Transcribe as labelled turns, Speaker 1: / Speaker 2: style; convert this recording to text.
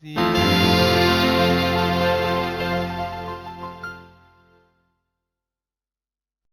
Speaker 1: the